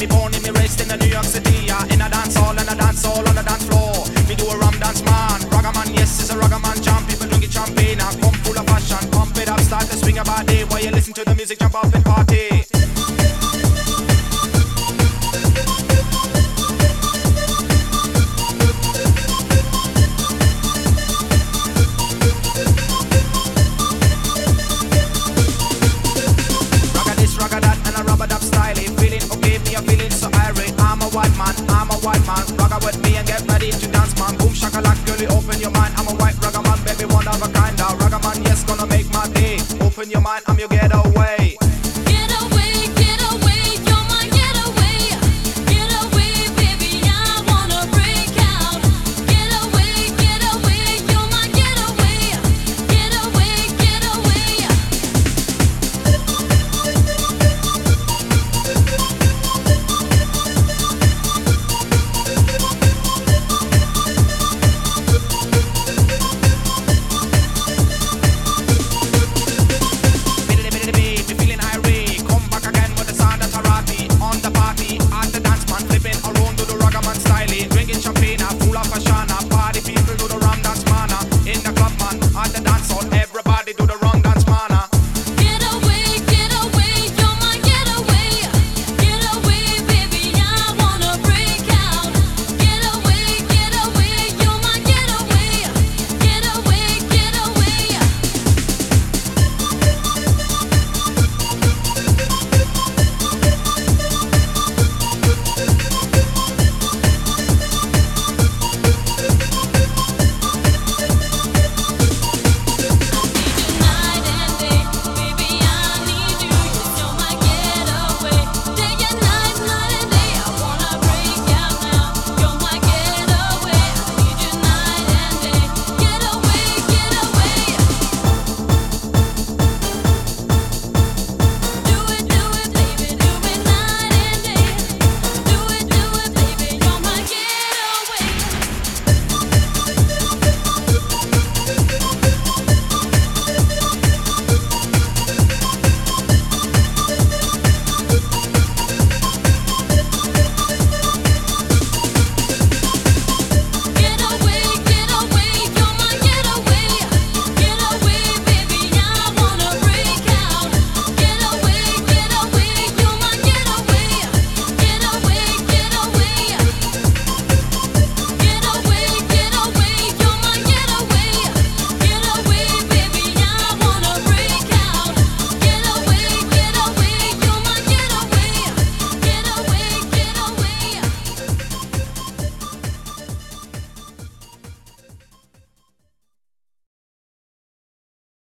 me born in me raised in the New York City. Uh, in a dance hall, and a dance hall, on the dance floor. Me do a rum dance man, ragaman, yes, it's a ragaman jam. People drink it champagne, I uh, come full of passion, pump it up, start to swing about. body. While you listen to the music, jump up and party. White man. Ragga with me and get ready to dance, man. Boom shakalak, girlie, open your mind. I'm a white ragga man, baby, one of a kind. A ragga man, yes, gonna make my day. Open your mind, I'm your